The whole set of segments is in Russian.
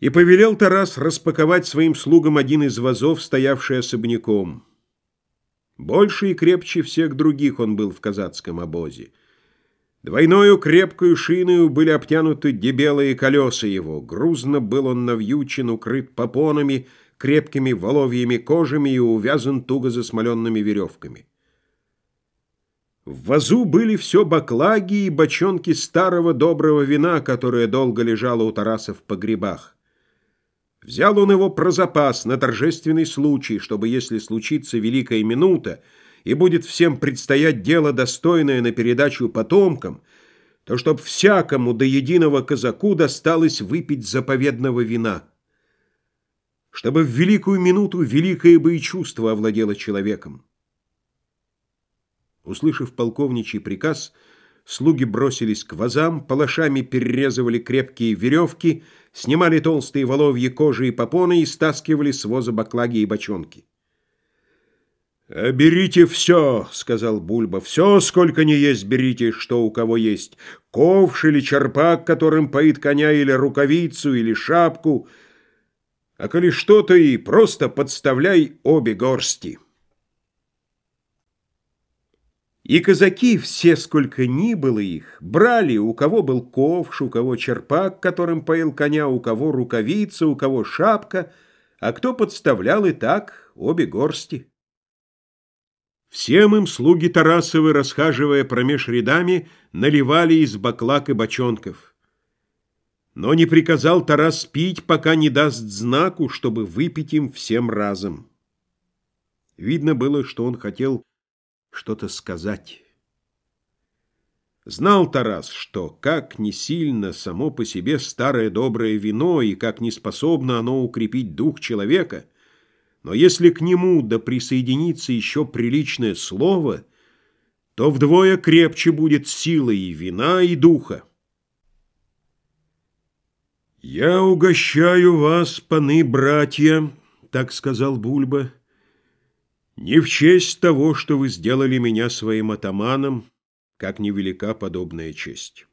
И повелел Тарас распаковать своим слугам один из вазов, стоявший особняком. Больше и крепче всех других он был в казацком обозе. Двойною крепкую шиною были обтянуты дебелые колеса его. Грузно был он навьючен, укрыт попонами, крепкими воловьими кожами и увязан туго засмоленными веревками. В вазу были все баклаги и бочонки старого доброго вина, которое долго лежало у Тараса в погребах. Взял он его про запас на торжественный случай, чтобы, если случится великая минута, и будет всем предстоять дело, достойное на передачу потомкам, то чтоб всякому до единого казаку досталось выпить заповедного вина. Чтобы в великую минуту великое бы и чувство овладело человеком. Услышав полковничий приказ, слуги бросились к вазам, палашами перерезывали крепкие веревки, снимали толстые воловьи кожи и попоны и стаскивали с воза баклаги и бочонки. «Берите все», — сказал Бульба, — «все, сколько не есть, берите, что у кого есть. Ковш или черпак, которым поит коня, или рукавицу, или шапку. А коли что-то и просто подставляй обе горсти». И казаки, все сколько ни было их, брали, у кого был ковш, у кого черпак, которым поил коня, у кого рукавица, у кого шапка, а кто подставлял и так обе горсти. Всем им слуги Тарасовы, расхаживая промеж рядами, наливали из баклак и бочонков. Но не приказал Тарас пить, пока не даст знаку, чтобы выпить им всем разом. Видно было, что он хотел что-то сказать. Знал Тарас, что как не сильно само по себе старое доброе вино и как не способно оно укрепить дух человека — но если к нему да присоединится еще приличное слово, то вдвое крепче будет сила и вина, и духа. «Я угощаю вас, паны братья», — так сказал Бульба, «не в честь того, что вы сделали меня своим атаманом, как невелика подобная честь.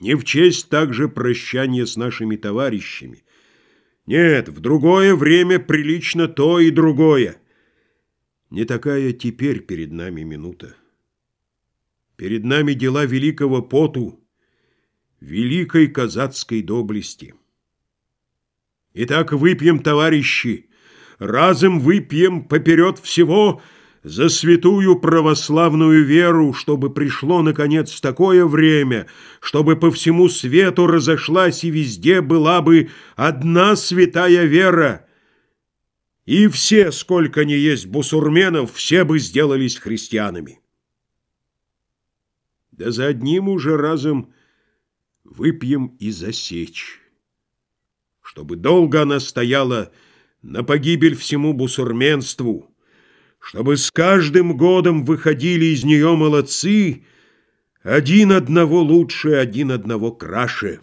Не в честь также прощания с нашими товарищами, нет, в другое время прилично то и другое. Не такая теперь перед нами минута. Перед нами дела великого поту, великой казацкой доблести. Итак, выпьем, товарищи, разом выпьем поперед всего — за святую православную веру, чтобы пришло, наконец, такое время, чтобы по всему свету разошлась и везде была бы одна святая вера, и все, сколько ни есть бусурменов, все бы сделались христианами. Да за одним уже разом выпьем и засечь, чтобы долго она стояла на погибель всему бусурменству, чтобы с каждым годом выходили из нее молодцы, один одного лучше, один одного краше.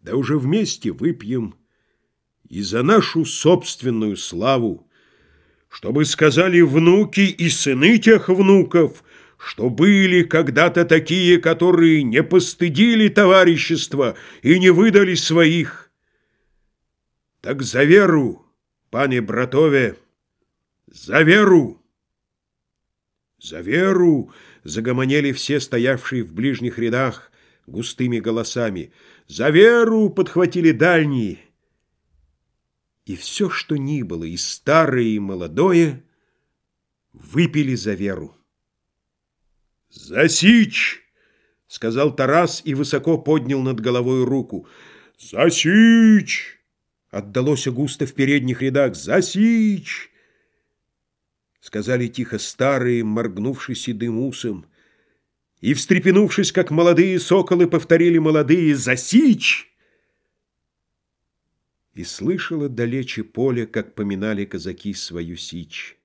Да уже вместе выпьем и за нашу собственную славу, чтобы сказали внуки и сыны тех внуков, что были когда-то такие, которые не постыдили товарищества и не выдали своих. Так за веру, пане братове, «За веру!» «За веру!» — загомонели все, стоявшие в ближних рядах, густыми голосами. «За веру!» — подхватили дальние. И все, что ни было, и старое, и молодое, выпили за веру. «Засичь!» — сказал Тарас и высоко поднял над головой руку. «Засичь!» — отдалось густо в передних рядах. «Засичь!» Сказали тихо старые, моргнувши седым усом. И, встрепенувшись, как молодые соколы, повторили молодые «Засичь!» И слышала далече поле, как поминали казаки свою сичь.